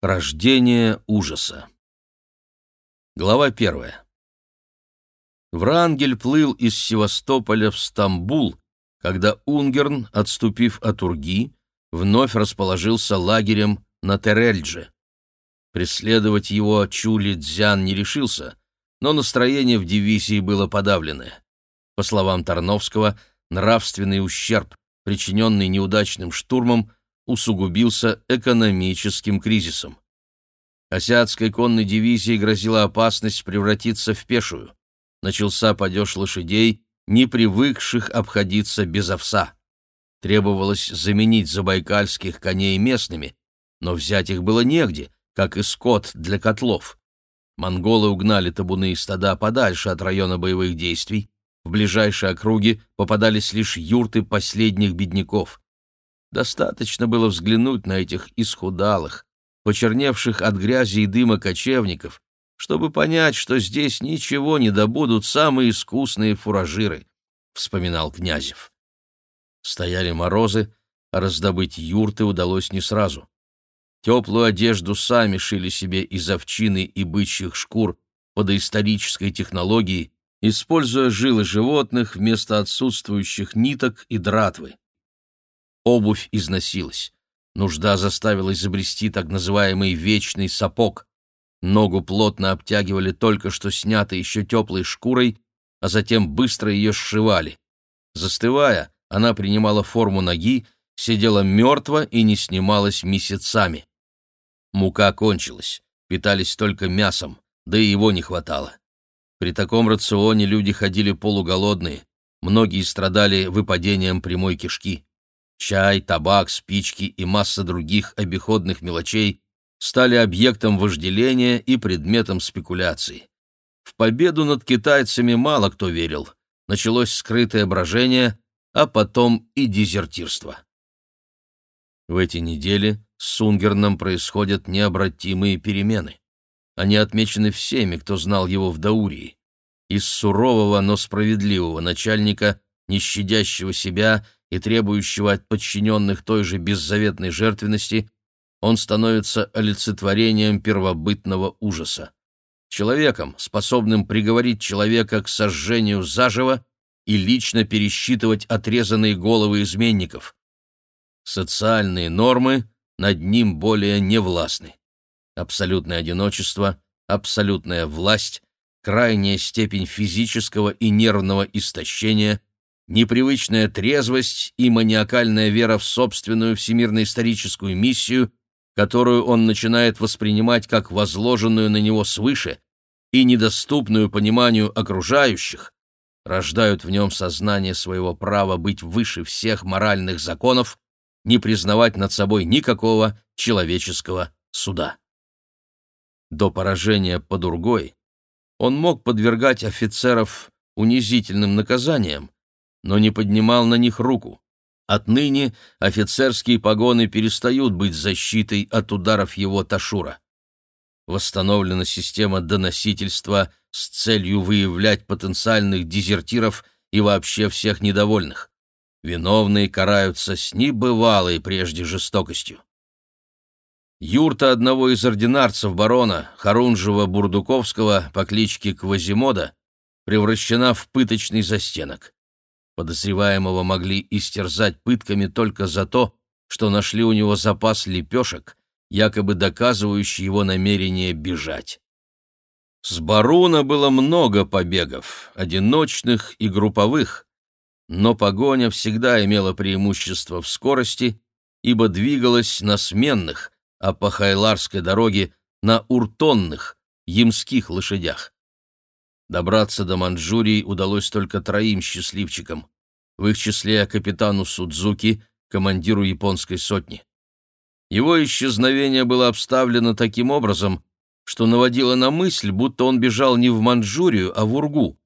Рождение ужаса. Глава первая. Врангель плыл из Севастополя в Стамбул, когда Унгерн, отступив от Урги, вновь расположился лагерем на Терельдже. Преследовать его Чули Дзян не решился, но настроение в дивизии было подавленное. По словам Тарновского, нравственный ущерб, причиненный неудачным штурмом, усугубился экономическим кризисом. Азиатской конной дивизии грозила опасность превратиться в пешую. Начался падеж лошадей, не привыкших обходиться без овса. Требовалось заменить забайкальских коней местными, но взять их было негде, как и скот для котлов. Монголы угнали табуны и стада подальше от района боевых действий, в ближайшие округи попадались лишь юрты последних бедняков. Достаточно было взглянуть на этих исхудалых, почерневших от грязи и дыма кочевников, чтобы понять, что здесь ничего не добудут самые искусные фуражиры, — вспоминал Князев. Стояли морозы, а раздобыть юрты удалось не сразу. Теплую одежду сами шили себе из овчины и бычьих шкур по доисторической технологии, используя жилы животных вместо отсутствующих ниток и дратвы. Обувь износилась. Нужда заставила изобрести так называемый вечный сапог. Ногу плотно обтягивали только что снятой еще теплой шкурой, а затем быстро ее сшивали. Застывая, она принимала форму ноги, сидела мертво и не снималась месяцами. Мука кончилась, питались только мясом, да и его не хватало. При таком рационе люди ходили полуголодные, многие страдали выпадением прямой кишки. Чай, табак, спички и масса других обиходных мелочей стали объектом вожделения и предметом спекуляций. В победу над китайцами мало кто верил. Началось скрытое брожение, а потом и дезертирство. В эти недели с Сунгерном происходят необратимые перемены. Они отмечены всеми, кто знал его в Даурии. Из сурового, но справедливого начальника, не щадящего себя и требующего от подчиненных той же беззаветной жертвенности, он становится олицетворением первобытного ужаса. Человеком, способным приговорить человека к сожжению заживо и лично пересчитывать отрезанные головы изменников. Социальные нормы над ним более не властны. Абсолютное одиночество, абсолютная власть, крайняя степень физического и нервного истощения, непривычная трезвость и маниакальная вера в собственную всемирно-историческую миссию, которую он начинает воспринимать как возложенную на него свыше и недоступную пониманию окружающих, рождают в нем сознание своего права быть выше всех моральных законов, не признавать над собой никакого человеческого суда. До поражения под Ургой он мог подвергать офицеров унизительным наказаниям, но не поднимал на них руку. Отныне офицерские погоны перестают быть защитой от ударов его Ташура. Восстановлена система доносительства с целью выявлять потенциальных дезертиров и вообще всех недовольных. Виновные караются с небывалой прежде жестокостью. Юрта одного из ординарцев барона, Харунжева-Бурдуковского по кличке Квазимода, превращена в пыточный застенок. Подозреваемого могли истерзать пытками только за то, что нашли у него запас лепешек, якобы доказывающий его намерение бежать. С Баруна было много побегов, одиночных и групповых, но погоня всегда имела преимущество в скорости, ибо двигалась на сменных, а по Хайларской дороге на уртонных, ямских лошадях. Добраться до Манчжурии удалось только троим счастливчикам, в их числе капитану Судзуки, командиру японской сотни. Его исчезновение было обставлено таким образом, что наводило на мысль, будто он бежал не в Манчжурию, а в Ургу.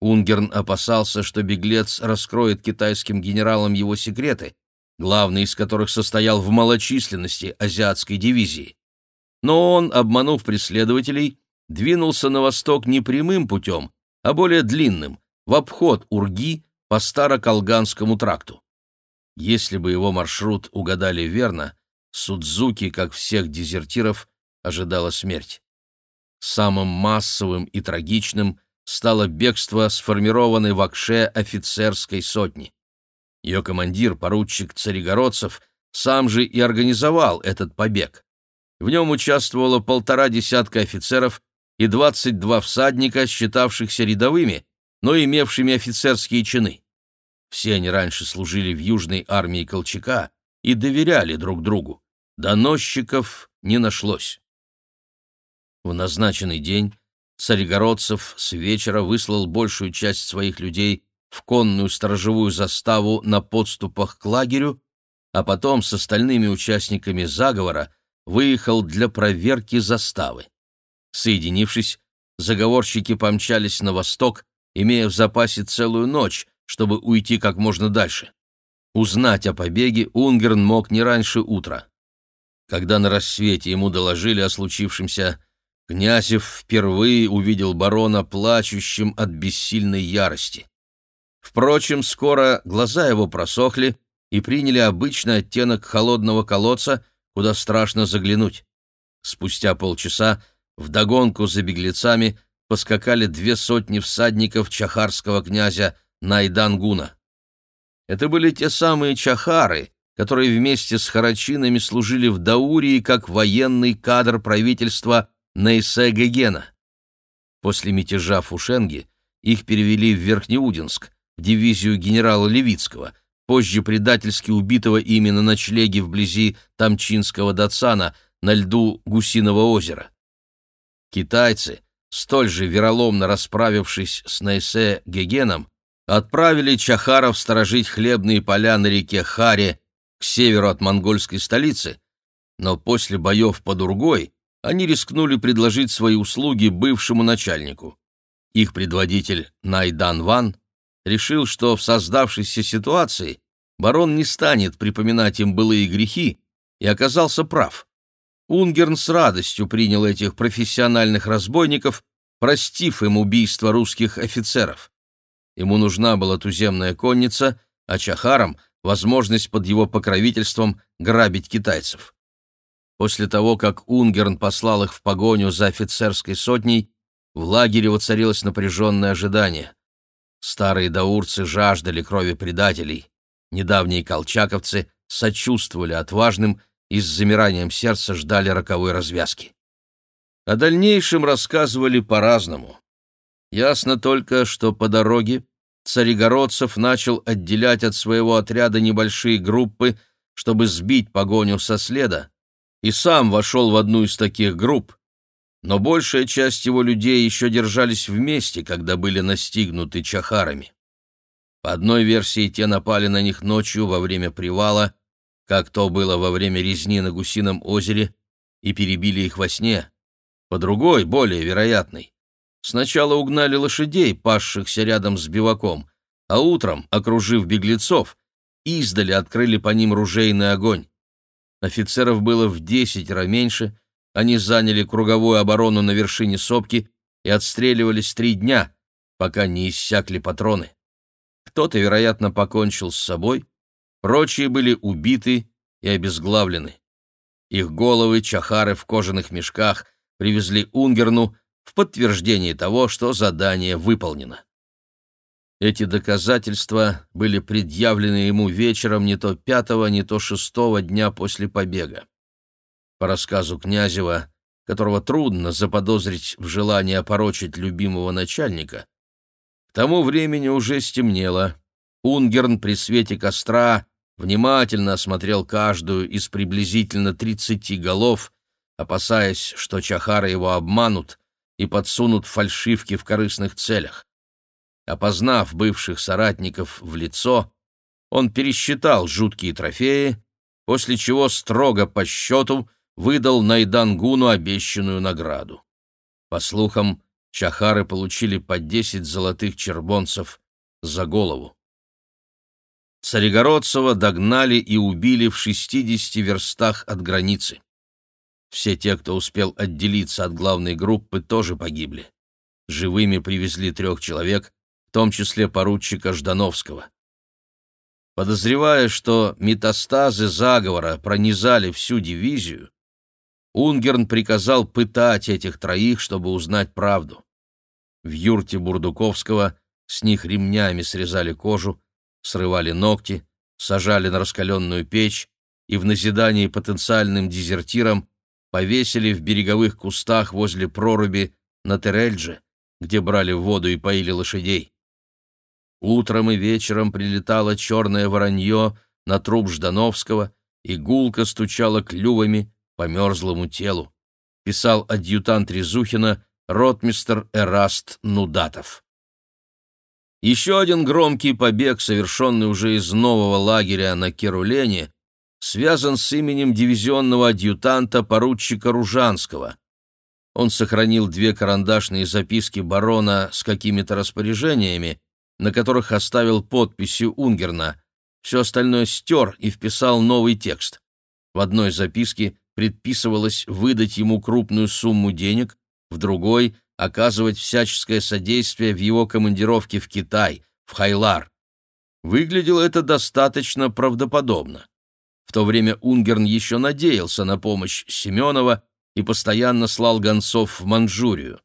Унгерн опасался, что беглец раскроет китайским генералам его секреты, главный из которых состоял в малочисленности азиатской дивизии. Но он, обманув преследователей, двинулся на восток не прямым путем, а более длинным, в обход Урги по Староколганскому тракту. Если бы его маршрут угадали верно, Судзуки, как всех дезертиров, ожидала смерть. Самым массовым и трагичным стало бегство сформированной в Акше офицерской сотни. Ее командир, поручик Царегородцев, сам же и организовал этот побег. В нем участвовало полтора десятка офицеров и 22 всадника, считавшихся рядовыми, но имевшими офицерские чины. Все они раньше служили в Южной армии Колчака и доверяли друг другу. Доносчиков не нашлось. В назначенный день Царегородцев с вечера выслал большую часть своих людей в конную сторожевую заставу на подступах к лагерю, а потом с остальными участниками заговора выехал для проверки заставы. Соединившись, заговорщики помчались на восток, имея в запасе целую ночь, чтобы уйти как можно дальше. Узнать о побеге Унгерн мог не раньше утра. Когда на рассвете ему доложили о случившемся, Князев впервые увидел барона плачущим от бессильной ярости. Впрочем, скоро глаза его просохли и приняли обычный оттенок холодного колодца, куда страшно заглянуть. Спустя полчаса вдогонку за беглецами поскакали две сотни всадников чахарского князя Найдангуна. Это были те самые чахары, которые вместе с харачинами служили в Даурии как военный кадр правительства Нейсе. После мятежа Фушенги их перевели в Верхнеудинск, в дивизию генерала Левицкого, позже предательски убитого ими на ночлеге вблизи Тамчинского Дацана на льду Гусиного озера. Китайцы, столь же вероломно расправившись с Нейсе Гегеном, отправили чахаров сторожить хлебные поля на реке Харе к северу от монгольской столицы, но после боев под Ургой они рискнули предложить свои услуги бывшему начальнику. Их предводитель Найдан Ван решил, что в создавшейся ситуации барон не станет припоминать им былые грехи, и оказался прав. Унгерн с радостью принял этих профессиональных разбойников, простив им убийство русских офицеров. Ему нужна была туземная конница, а Чахарам — возможность под его покровительством грабить китайцев. После того, как Унгерн послал их в погоню за офицерской сотней, в лагере воцарилось напряженное ожидание. Старые даурцы жаждали крови предателей. Недавние колчаковцы сочувствовали отважным и с замиранием сердца ждали роковой развязки. О дальнейшем рассказывали по-разному. Ясно только, что по дороге Царегородцев начал отделять от своего отряда небольшие группы, чтобы сбить погоню со следа, и сам вошел в одну из таких групп, но большая часть его людей еще держались вместе, когда были настигнуты чахарами. По одной версии, те напали на них ночью во время привала, как то было во время резни на Гусином озере, и перебили их во сне. По другой, более вероятной, сначала угнали лошадей, пасшихся рядом с биваком, а утром, окружив беглецов, издали открыли по ним ружейный огонь. Офицеров было в десятеро меньше, они заняли круговую оборону на вершине сопки и отстреливались три дня, пока не иссякли патроны. Кто-то, вероятно, покончил с собой, прочие были убиты и обезглавлены. Их головы, чахары в кожаных мешках, привезли Унгерну в подтверждение того, что задание выполнено. Эти доказательства были предъявлены ему вечером не то пятого, не то шестого дня после побега. По рассказу Князева, которого трудно заподозрить в желании опорочить любимого начальника, к тому времени уже стемнело. Унгерн при свете костра внимательно осмотрел каждую из приблизительно тридцати голов, опасаясь, что чахары его обманут и подсунут фальшивки в корыстных целях. Опознав бывших соратников в лицо, он пересчитал жуткие трофеи, после чего строго по счету выдал Найдангуну обещанную награду. По слухам, чахары получили по десять золотых чербонцев за голову. Царегородцева догнали и убили в шестидесяти верстах от границы. Все те, кто успел отделиться от главной группы, тоже погибли. Живыми привезли трех человек, в том числе поручика Ждановского. Подозревая, что метастазы заговора пронизали всю дивизию, Унгерн приказал пытать этих троих, чтобы узнать правду. В юрте Бурдуковского с них ремнями срезали кожу, срывали ногти, сажали на раскаленную печь и в назидании потенциальным дезертирам повесили в береговых кустах возле проруби на Терельдже, где брали воду и поили лошадей. Утром и вечером прилетало черное воронье на труп Ждановского и гулко стучало клювами по мерзлому телу, писал адъютант Резухина ротмистер Эраст Нудатов. Еще один громкий побег, совершенный уже из нового лагеря на Керулене, связан с именем дивизионного адъютанта поручика Ружанского. Он сохранил две карандашные записки барона с какими-то распоряжениями, на которых оставил подписи Унгерна. Все остальное стер и вписал новый текст. В одной записке предписывалось выдать ему крупную сумму денег, в другой — оказывать всяческое содействие в его командировке в Китай, в Хайлар. Выглядело это достаточно правдоподобно. В то время Унгерн еще надеялся на помощь Семенова и постоянно слал гонцов в Манчжурию.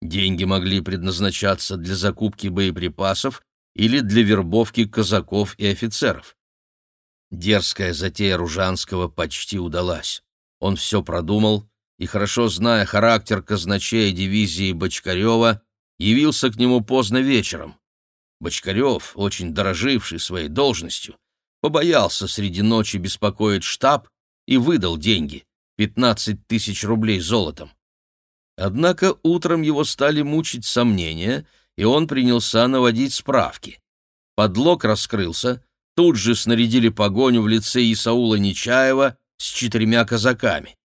Деньги могли предназначаться для закупки боеприпасов или для вербовки казаков и офицеров. Дерзкая затея Ружанского почти удалась. Он все продумал и, хорошо зная характер казначея дивизии Бочкарева, явился к нему поздно вечером. Бочкарев, очень дороживший своей должностью, побоялся среди ночи беспокоить штаб и выдал деньги — 15 тысяч рублей золотом. Однако утром его стали мучить сомнения, и он принялся наводить справки. Подлог раскрылся, тут же снарядили погоню в лице Исаула Нечаева с четырьмя казаками.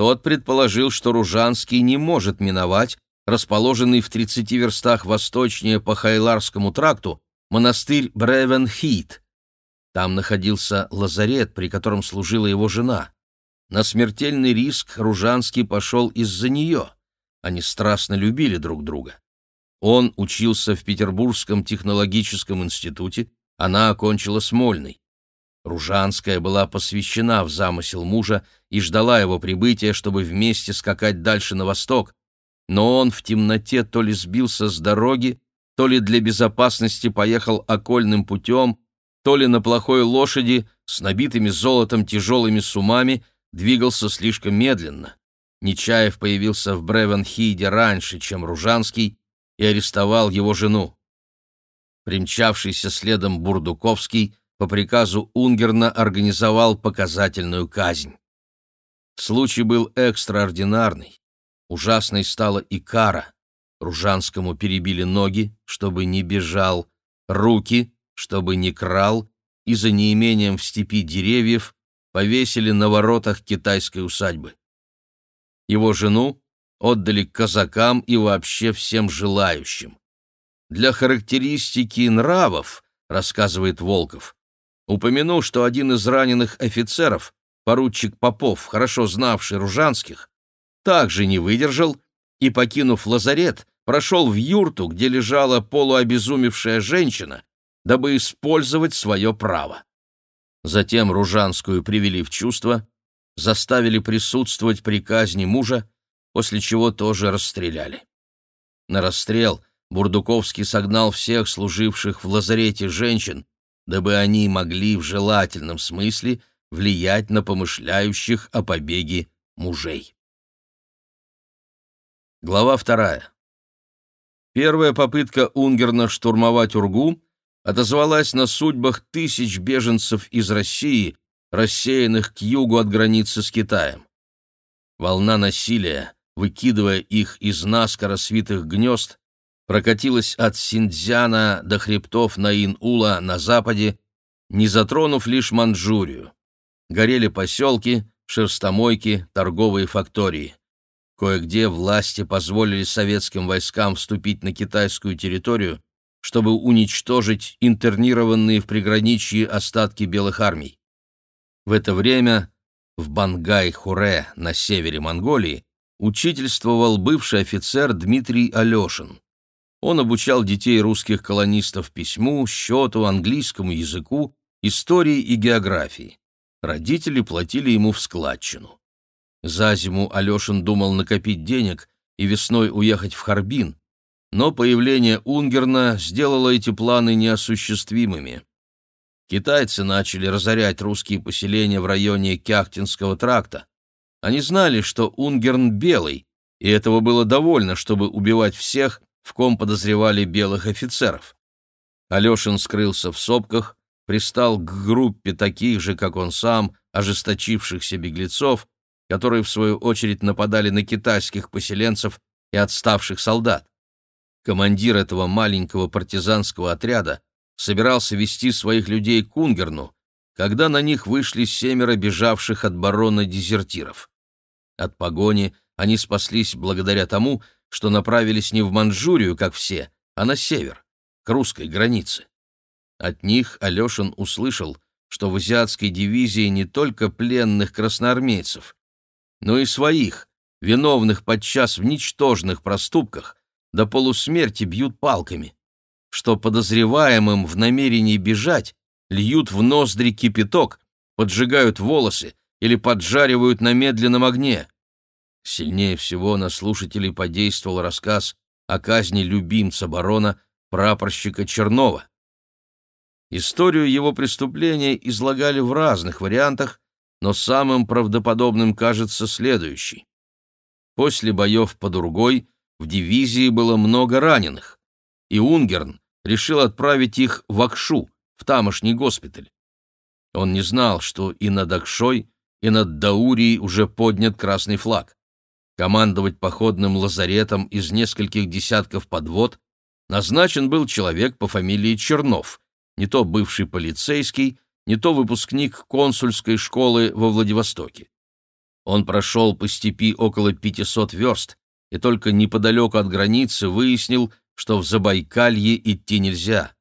Тот предположил, что Ружанский не может миновать расположенный в 30 верстах восточнее по Хайларскому тракту монастырь Бревенхит. Там находился лазарет, при котором служила его жена. На смертельный риск Ружанский пошел из-за нее. Они страстно любили друг друга. Он учился в Петербургском технологическом институте, она окончила Смольный. Ружанская была посвящена в замысел мужа и ждала его прибытия, чтобы вместе скакать дальше на восток, но он в темноте то ли сбился с дороги, то ли для безопасности поехал окольным путем, то ли на плохой лошади с набитыми золотом тяжелыми сумами двигался слишком медленно. Нечаев появился в Бревенхиде раньше, чем Ружанский, и арестовал его жену. Примчавшийся следом Бурдуковский по приказу Унгерна организовал показательную казнь. Случай был экстраординарный. Ужасной стала и кара. Ружанскому перебили ноги, чтобы не бежал, руки, чтобы не крал, и за неимением в степи деревьев повесили на воротах китайской усадьбы. Его жену отдали казакам и вообще всем желающим. Для характеристики нравов, рассказывает Волков, Упомяну, что один из раненых офицеров, поручик Попов, хорошо знавший Ружанских, также не выдержал и, покинув лазарет, прошел в юрту, где лежала полуобезумевшая женщина, дабы использовать свое право. Затем Ружанскую привели в чувство, заставили присутствовать при казни мужа, после чего тоже расстреляли. На расстрел Бурдуковский согнал всех служивших в лазарете женщин, дабы они могли в желательном смысле влиять на помышляющих о побеге мужей. Глава вторая. Первая попытка Унгерна штурмовать Ургу отозвалась на судьбах тысяч беженцев из России, рассеянных к югу от границы с Китаем. Волна насилия, выкидывая их из наскоро свитых гнезд, прокатилась от Синдзяна до хребтов Наин-Ула на западе, не затронув лишь Манчжурию. Горели поселки, шерстомойки, торговые фактории. Кое-где власти позволили советским войскам вступить на китайскую территорию, чтобы уничтожить интернированные в приграничье остатки белых армий. В это время в Бангай-Хуре на севере Монголии учительствовал бывший офицер Дмитрий Алешин. Он обучал детей русских колонистов письму, счету, английскому языку истории и географии. Родители платили ему в складчину. За зиму Алешин думал накопить денег и весной уехать в Харбин, но появление Унгерна сделало эти планы неосуществимыми. Китайцы начали разорять русские поселения в районе Кяхтинского тракта. Они знали, что Унгерн белый, и этого было довольно, чтобы убивать всех, в ком подозревали белых офицеров. Алешин скрылся в сопках, пристал к группе таких же, как он сам, ожесточившихся беглецов, которые, в свою очередь, нападали на китайских поселенцев и отставших солдат. Командир этого маленького партизанского отряда собирался вести своих людей к Унгерну, когда на них вышли семеро бежавших от барона дезертиров. От погони они спаслись благодаря тому, что направились не в Манчжурию, как все, а на север, к русской границе. От них Алешин услышал, что в азиатской дивизии не только пленных красноармейцев, но и своих, виновных подчас в ничтожных проступках, до полусмерти бьют палками, что подозреваемым в намерении бежать льют в ноздри кипяток, поджигают волосы или поджаривают на медленном огне. Сильнее всего на слушателей подействовал рассказ о казни любимца барона, прапорщика Чернова. Историю его преступления излагали в разных вариантах, но самым правдоподобным кажется следующий. После боев под Ургой в дивизии было много раненых, и Унгерн решил отправить их в Акшу, в тамошний госпиталь. Он не знал, что и над Акшой, и над Даурией уже поднят красный флаг. Командовать походным лазаретом из нескольких десятков подвод назначен был человек по фамилии Чернов, не то бывший полицейский, не то выпускник консульской школы во Владивостоке. Он прошел по степи около 500 верст и только неподалеку от границы выяснил, что в Забайкалье идти нельзя.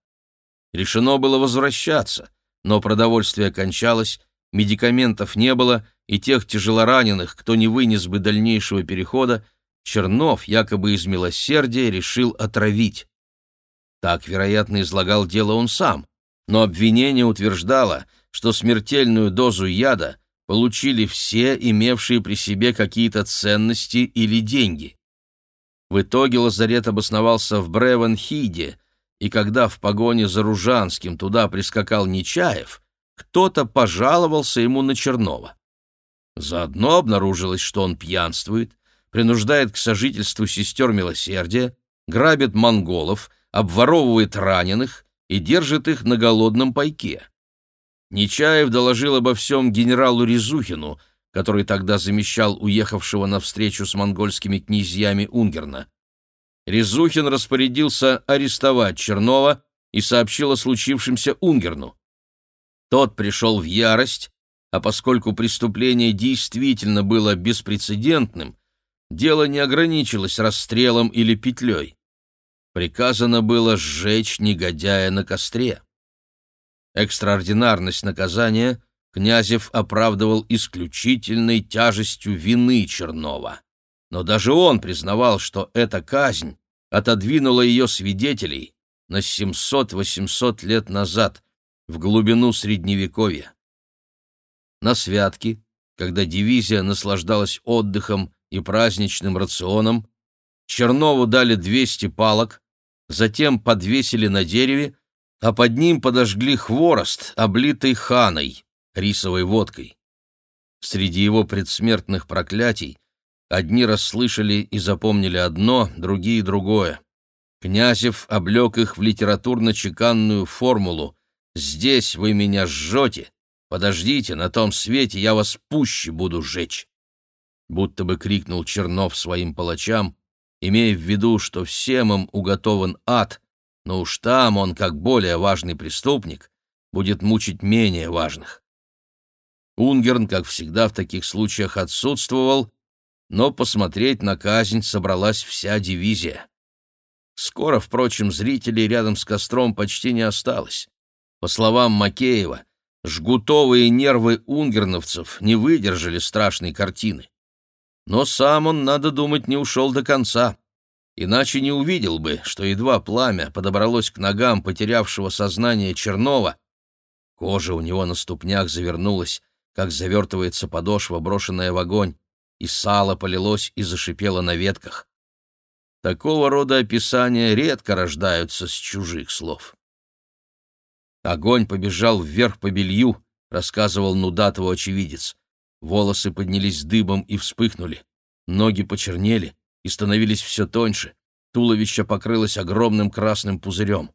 Решено было возвращаться, но продовольствие кончалось, медикаментов не было, и тех тяжелораненых, кто не вынес бы дальнейшего перехода, Чернов, якобы из милосердия, решил отравить. Так, вероятно, излагал дело он сам, но обвинение утверждало, что смертельную дозу яда получили все, имевшие при себе какие-то ценности или деньги. В итоге лазарет обосновался в Бревенхиде, и когда в погоне за Ружанским туда прискакал Нечаев, кто-то пожаловался ему на Чернова. Заодно обнаружилось, что он пьянствует, принуждает к сожительству сестер милосердия, грабит монголов, обворовывает раненых и держит их на голодном пайке. Нечаев доложил обо всем генералу Резухину, который тогда замещал уехавшего на встречу с монгольскими князьями Унгерна. Резухин распорядился арестовать Чернова и сообщил о случившемся Унгерну. Тот пришел в ярость, а поскольку преступление действительно было беспрецедентным, дело не ограничилось расстрелом или петлей приказано было сжечь негодяя на костре. Экстраординарность наказания Князев оправдывал исключительной тяжестью вины Чернова. Но даже он признавал, что эта казнь отодвинула ее свидетелей на 700-800 лет назад, в глубину Средневековья. На святки, когда дивизия наслаждалась отдыхом и праздничным рационом, Чернову дали 200 палок, затем подвесили на дереве, а под ним подожгли хворост, облитый ханой, рисовой водкой. Среди его предсмертных проклятий одни расслышали и запомнили одно, другие — другое. Князев облег их в литературно-чеканную формулу «Здесь вы меня жжете, подождите, на том свете я вас пуще буду жечь». Будто бы крикнул Чернов своим палачам, имея в виду, что всем им уготован ад, но уж там он, как более важный преступник, будет мучить менее важных. Унгерн, как всегда в таких случаях, отсутствовал, но посмотреть на казнь собралась вся дивизия. Скоро, впрочем, зрителей рядом с костром почти не осталось. По словам Макеева, жгутовые нервы унгерновцев не выдержали страшной картины. Но сам он, надо думать, не ушел до конца. Иначе не увидел бы, что едва пламя подобралось к ногам потерявшего сознание Чернова, Кожа у него на ступнях завернулась, как завертывается подошва, брошенная в огонь, и сало полилось и зашипело на ветках. Такого рода описания редко рождаются с чужих слов. Огонь побежал вверх по белью, рассказывал Нудатову очевидец. Волосы поднялись дыбом и вспыхнули. Ноги почернели и становились все тоньше. Туловище покрылось огромным красным пузырем.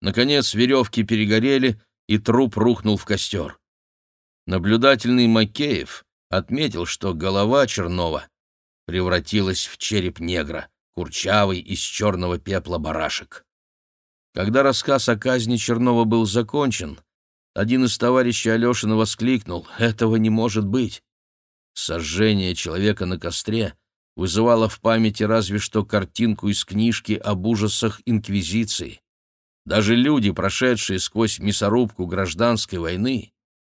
Наконец веревки перегорели, и труп рухнул в костер. Наблюдательный Макеев отметил, что голова Чернова превратилась в череп негра, курчавый из черного пепла барашек. Когда рассказ о казни Чернова был закончен, один из товарищей Алешина воскликнул «Этого не может быть!». Сожжение человека на костре вызывало в памяти разве что картинку из книжки об ужасах Инквизиции. Даже люди, прошедшие сквозь мясорубку гражданской войны,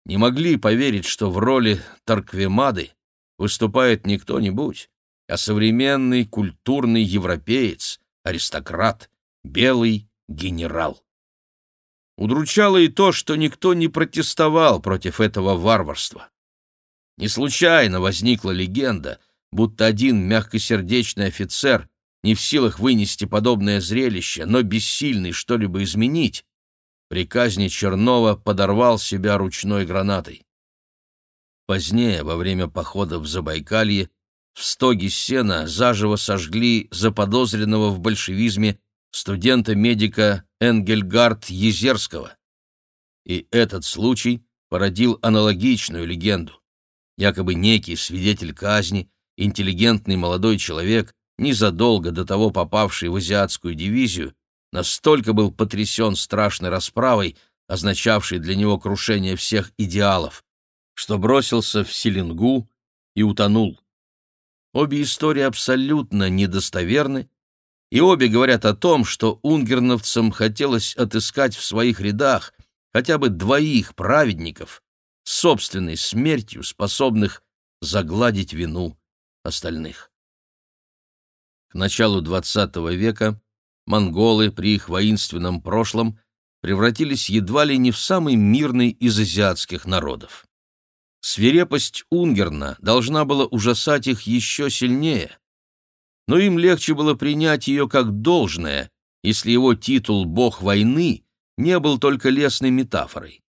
не могли поверить, что в роли Тарквемады выступает не кто-нибудь, а современный культурный европеец, аристократ, белый генерал. Удручало и то, что никто не протестовал против этого варварства. Не случайно возникла легенда, будто один мягкосердечный офицер, не в силах вынести подобное зрелище, но бессильный что-либо изменить, при казни Чернова подорвал себя ручной гранатой. Позднее, во время похода в Забайкалье, в стоге сена заживо сожгли заподозренного в большевизме студента-медика Энгельгард Езерского. И этот случай породил аналогичную легенду. Якобы некий свидетель казни, интеллигентный молодой человек, незадолго до того попавший в азиатскую дивизию, настолько был потрясен страшной расправой, означавшей для него крушение всех идеалов, что бросился в Селингу и утонул. Обе истории абсолютно недостоверны, и обе говорят о том, что унгерновцам хотелось отыскать в своих рядах хотя бы двоих праведников, собственной смертью способных загладить вину остальных. К началу XX века монголы при их воинственном прошлом превратились едва ли не в самый мирный из азиатских народов. Свирепость Унгерна должна была ужасать их еще сильнее, но им легче было принять ее как должное, если его титул «бог войны» не был только лесной метафорой.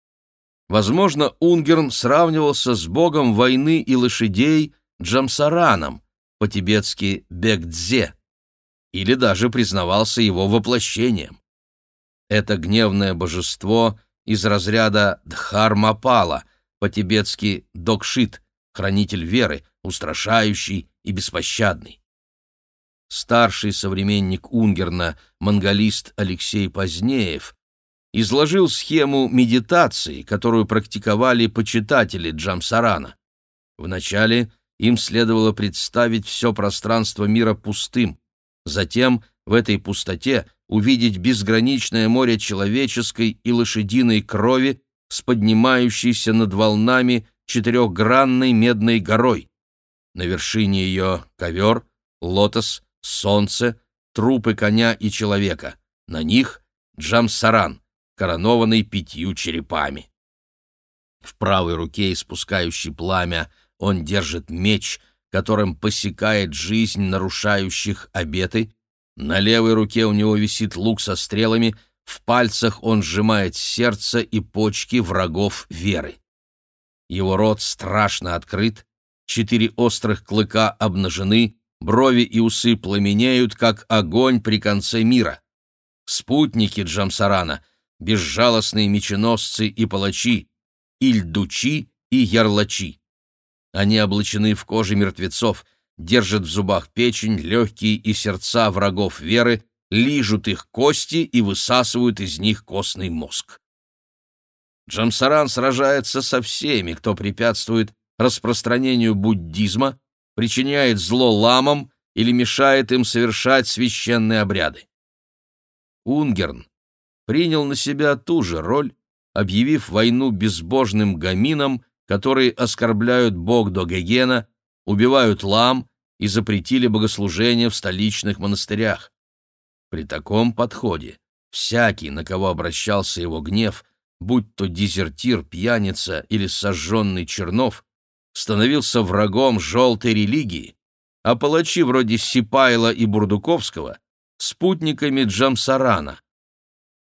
Возможно, Унгерн сравнивался с богом войны и лошадей Джамсараном, по-тибетски Бекдзе, или даже признавался его воплощением. Это гневное божество из разряда Дхармапала, по-тибетски Докшит, хранитель веры, устрашающий и беспощадный. Старший современник Унгерна, монголист Алексей Позднеев, изложил схему медитации, которую практиковали почитатели Джамсарана. Вначале им следовало представить все пространство мира пустым, Затем в этой пустоте увидеть безграничное море человеческой и лошадиной крови с поднимающейся над волнами четырехгранной медной горой. На вершине ее ковер, лотос, солнце, трупы коня и человека. На них Джамсаран, коронованный пятью черепами. В правой руке, испускающий пламя, он держит меч — которым посекает жизнь нарушающих обеты, на левой руке у него висит лук со стрелами, в пальцах он сжимает сердце и почки врагов веры. Его рот страшно открыт, четыре острых клыка обнажены, брови и усы пламенеют, как огонь при конце мира. Спутники Джамсарана — безжалостные меченосцы и палачи, ильдучи и ярлачи. Они облачены в коже мертвецов, держат в зубах печень, легкие и сердца врагов веры, лижут их кости и высасывают из них костный мозг. Джамсаран сражается со всеми, кто препятствует распространению буддизма, причиняет зло ламам или мешает им совершать священные обряды. Унгерн принял на себя ту же роль, объявив войну безбожным гаминам которые оскорбляют Богдо Гегена, убивают лам и запретили богослужения в столичных монастырях. При таком подходе всякий, на кого обращался его гнев, будь то дезертир, пьяница или сожженный Чернов, становился врагом желтой религии, а палачи вроде Сипайла и Бурдуковского — спутниками Джамсарана.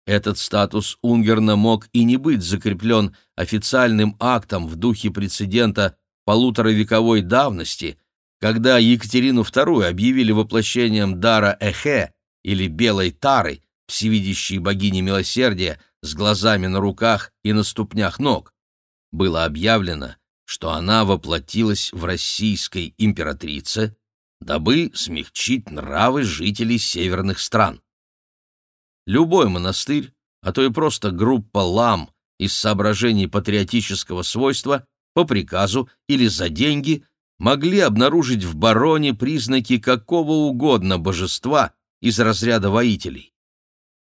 Этот статус Унгерна мог и не быть закреплен официальным актом в духе прецедента полуторавековой давности, когда Екатерину II объявили воплощением дара Эхе или Белой Тары, всевидящей богини милосердия, с глазами на руках и на ступнях ног. Было объявлено, что она воплотилась в российской императрице, дабы смягчить нравы жителей северных стран. Любой монастырь, а то и просто группа лам из соображений патриотического свойства по приказу или за деньги могли обнаружить в бароне признаки какого угодно божества из разряда воителей.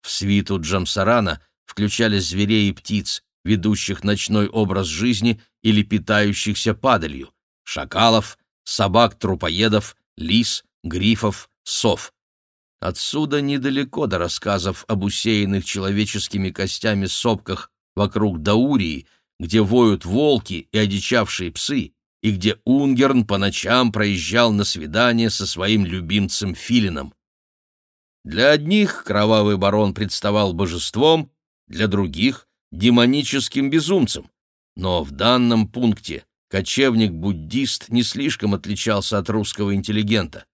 В свиту Джамсарана включались зверей и птиц, ведущих ночной образ жизни или питающихся падалью, шакалов, собак-трупоедов, лис, грифов, сов. Отсюда недалеко до рассказов об усеянных человеческими костями сопках вокруг Даурии, где воют волки и одичавшие псы, и где Унгерн по ночам проезжал на свидание со своим любимцем Филином. Для одних кровавый барон представал божеством, для других — демоническим безумцем. Но в данном пункте кочевник-буддист не слишком отличался от русского интеллигента.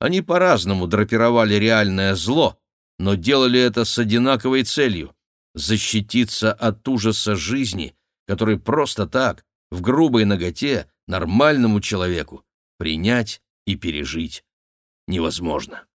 Они по-разному драпировали реальное зло, но делали это с одинаковой целью — защититься от ужаса жизни, который просто так, в грубой ноготе, нормальному человеку принять и пережить невозможно.